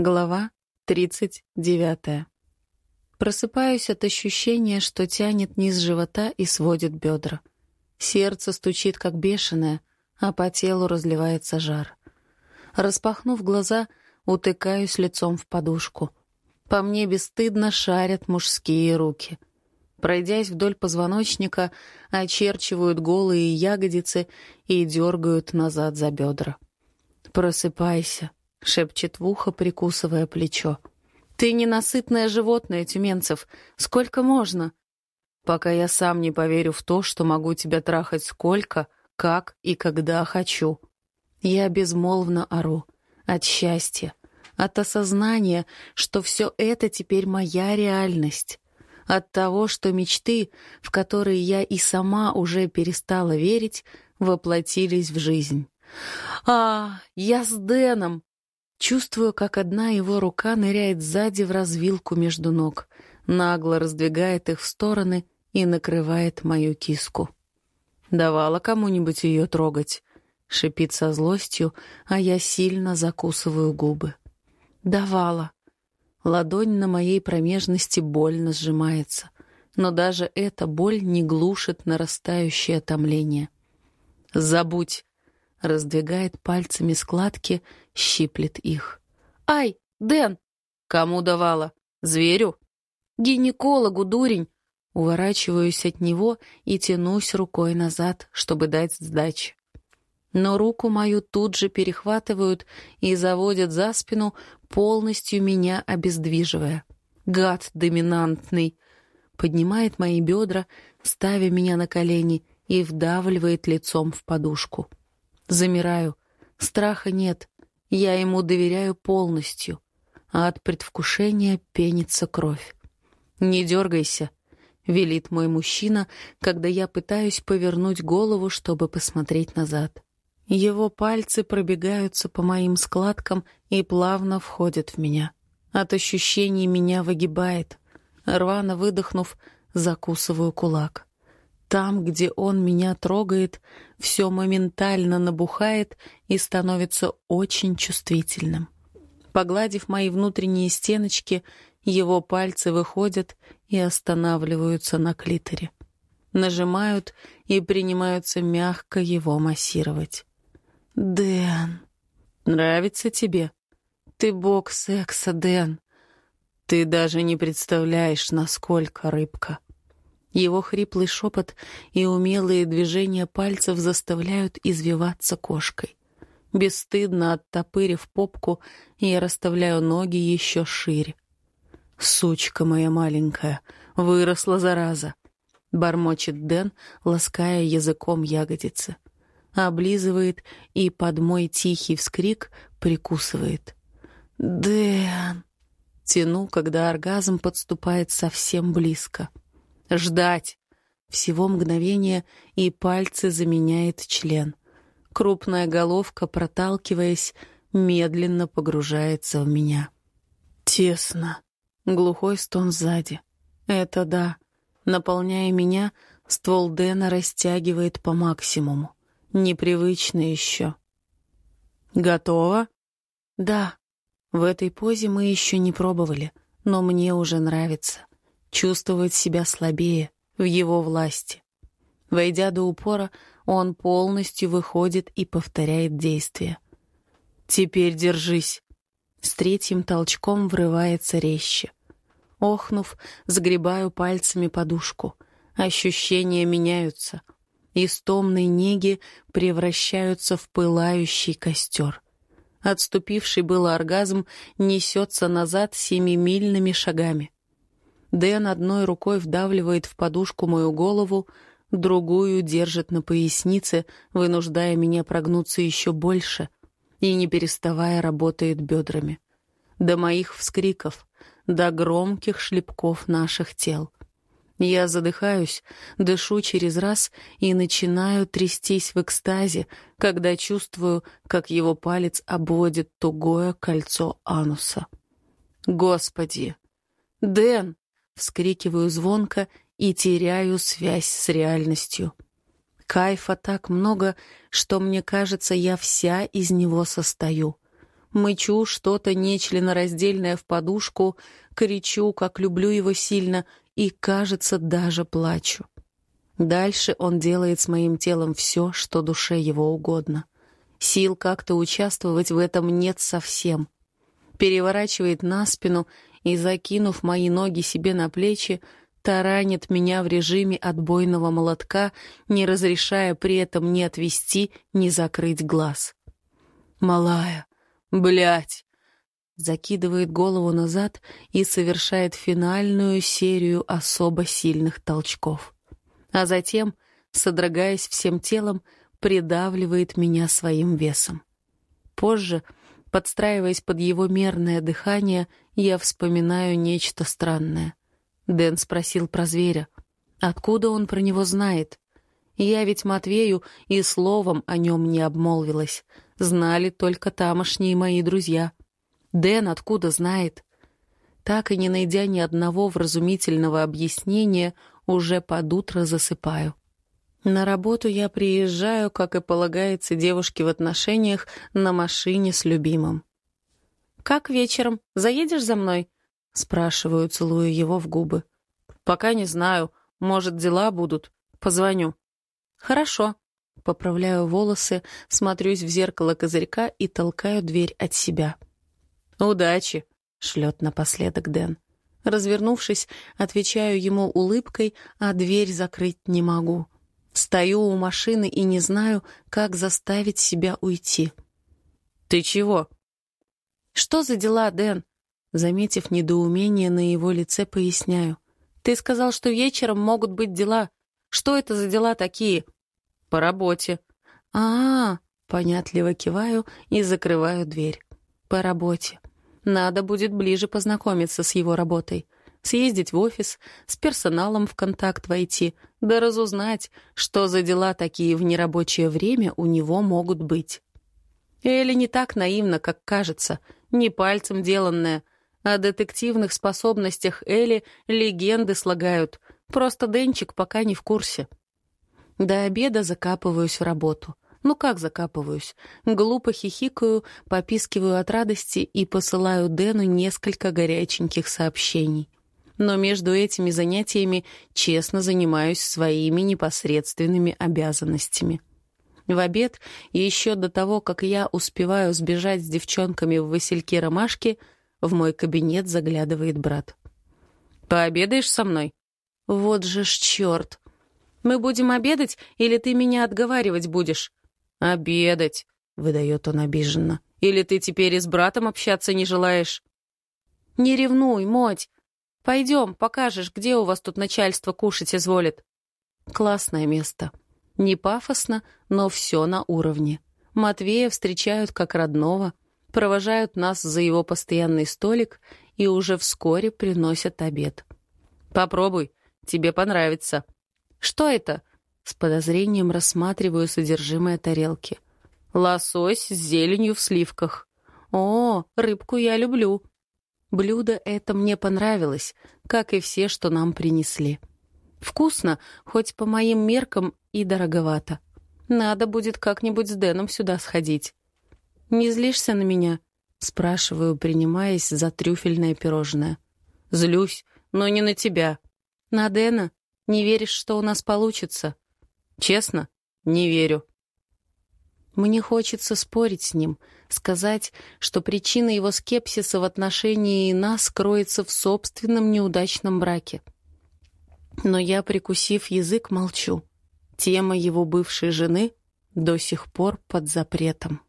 Глава 39. Просыпаюсь от ощущения, что тянет низ живота и сводит бедра. Сердце стучит, как бешеное, а по телу разливается жар. Распахнув глаза, утыкаюсь лицом в подушку. По мне бесстыдно шарят мужские руки. Пройдясь вдоль позвоночника, очерчивают голые ягодицы и дергают назад за бедра. «Просыпайся», — шепчет в ухо, прикусывая плечо. «Ты ненасытное животное, Тюменцев. Сколько можно?» «Пока я сам не поверю в то, что могу тебя трахать сколько, как и когда хочу». Я безмолвно ору. От счастья. От осознания, что все это теперь моя реальность. От того, что мечты, в которые я и сама уже перестала верить, воплотились в жизнь. «А, я с Дэном!» Чувствую, как одна его рука ныряет сзади в развилку между ног, нагло раздвигает их в стороны и накрывает мою киску. «Давала кому-нибудь ее трогать?» — шипит со злостью, а я сильно закусываю губы. «Давала». Ладонь на моей промежности больно сжимается, но даже эта боль не глушит нарастающее томление. «Забудь!» Раздвигает пальцами складки, щиплет их. «Ай, Дэн!» «Кому давала? Зверю?» «Гинекологу, дурень!» Уворачиваюсь от него и тянусь рукой назад, чтобы дать сдачи. Но руку мою тут же перехватывают и заводят за спину, полностью меня обездвиживая. Гад доминантный! Поднимает мои бедра, ставя меня на колени, и вдавливает лицом в подушку. Замираю. Страха нет. Я ему доверяю полностью. А от предвкушения пенится кровь. «Не дергайся», — велит мой мужчина, когда я пытаюсь повернуть голову, чтобы посмотреть назад. Его пальцы пробегаются по моим складкам и плавно входят в меня. От ощущений меня выгибает. Рвано выдохнув, закусываю кулак. Там, где он меня трогает, все моментально набухает и становится очень чувствительным. Погладив мои внутренние стеночки, его пальцы выходят и останавливаются на клиторе. Нажимают и принимаются мягко его массировать. «Дэн, нравится тебе? Ты бог секса, Дэн. Ты даже не представляешь, насколько рыбка». Его хриплый шепот и умелые движения пальцев заставляют извиваться кошкой. Бесстыдно оттопырив попку, я расставляю ноги еще шире. «Сучка моя маленькая, выросла зараза!» — бормочет Дэн, лаская языком ягодицы. Облизывает и под мой тихий вскрик прикусывает. «Дэн!» Тяну, когда оргазм подступает совсем близко. Ждать. Всего мгновение, и пальцы заменяет член. Крупная головка, проталкиваясь, медленно погружается в меня. Тесно. Глухой стон сзади. Это да. Наполняя меня, ствол Дэна растягивает по максимуму. Непривычно еще. Готово? Да. В этой позе мы еще не пробовали, но мне уже нравится чувствовать себя слабее в его власти. Войдя до упора, он полностью выходит и повторяет действие. «Теперь держись!» С третьим толчком врывается резче. Охнув, сгребаю пальцами подушку. Ощущения меняются. Из томной неги превращаются в пылающий костер. Отступивший был оргазм несется назад семимильными шагами — Дэн одной рукой вдавливает в подушку мою голову, другую держит на пояснице, вынуждая меня прогнуться еще больше, и, не переставая, работает бедрами. До моих вскриков, до громких шлепков наших тел. Я задыхаюсь, дышу через раз и начинаю трястись в экстазе, когда чувствую, как его палец обводит тугое кольцо ануса. «Господи! Дэн!» Вскрикиваю звонко и теряю связь с реальностью. Кайфа так много, что мне кажется, я вся из него состою. Мычу что-то нечленораздельное в подушку, кричу, как люблю его сильно, и, кажется, даже плачу. Дальше он делает с моим телом все, что душе его угодно. Сил как-то участвовать в этом нет совсем. Переворачивает на спину и, закинув мои ноги себе на плечи, таранит меня в режиме отбойного молотка, не разрешая при этом ни отвести, ни закрыть глаз. «Малая, блядь!» Закидывает голову назад и совершает финальную серию особо сильных толчков. А затем, содрогаясь всем телом, придавливает меня своим весом. Позже, подстраиваясь под его мерное дыхание, я вспоминаю нечто странное. Дэн спросил про зверя. Откуда он про него знает? Я ведь Матвею и словом о нем не обмолвилась. Знали только тамошние мои друзья. Дэн откуда знает? Так и не найдя ни одного вразумительного объяснения, уже под утро засыпаю. На работу я приезжаю, как и полагается девушке в отношениях, на машине с любимым. «Как вечером? Заедешь за мной?» Спрашиваю, целую его в губы. «Пока не знаю. Может, дела будут. Позвоню». «Хорошо». Поправляю волосы, смотрюсь в зеркало козырька и толкаю дверь от себя. «Удачи», — шлет напоследок Дэн. Развернувшись, отвечаю ему улыбкой, а дверь закрыть не могу. Стою у машины и не знаю, как заставить себя уйти. «Ты чего?» «Что за дела, Дэн?» Заметив недоумение на его лице, поясняю. «Ты сказал, что вечером могут быть дела. Что это за дела такие?» «По работе». «А-а-а!» Понятливо киваю и закрываю дверь. «По работе. Надо будет ближе познакомиться с его работой. Съездить в офис, с персоналом в контакт войти, да разузнать, что за дела такие в нерабочее время у него могут быть». Элли не так наивна, как кажется, не пальцем деланная — о детективных способностях Элли легенды слагают. Просто Денчик пока не в курсе. До обеда закапываюсь в работу. Ну как закапываюсь? Глупо хихикаю, попискиваю от радости и посылаю Дэну несколько горяченьких сообщений. Но между этими занятиями честно занимаюсь своими непосредственными обязанностями. В обед, еще до того, как я успеваю сбежать с девчонками в васильке ромашки, в мой кабинет заглядывает брат. «Пообедаешь со мной?» «Вот же ж черт! Мы будем обедать, или ты меня отговаривать будешь?» «Обедать», — выдает он обиженно. «Или ты теперь и с братом общаться не желаешь?» «Не ревнуй, Моть. Пойдем, покажешь, где у вас тут начальство кушать изволит». Классное место. Не пафосно, но все на уровне. Матвея встречают как родного — провожают нас за его постоянный столик и уже вскоре приносят обед. «Попробуй, тебе понравится». «Что это?» С подозрением рассматриваю содержимое тарелки. «Лосось с зеленью в сливках». «О, рыбку я люблю». Блюдо это мне понравилось, как и все, что нам принесли. Вкусно, хоть по моим меркам и дороговато. Надо будет как-нибудь с Дэном сюда сходить. «Не злишься на меня?» — спрашиваю, принимаясь за трюфельное пирожное. «Злюсь, но не на тебя». «На Дэна? Не веришь, что у нас получится?» «Честно? Не верю». Мне хочется спорить с ним, сказать, что причина его скепсиса в отношении нас кроется в собственном неудачном браке. Но я, прикусив язык, молчу. Тема его бывшей жены до сих пор под запретом.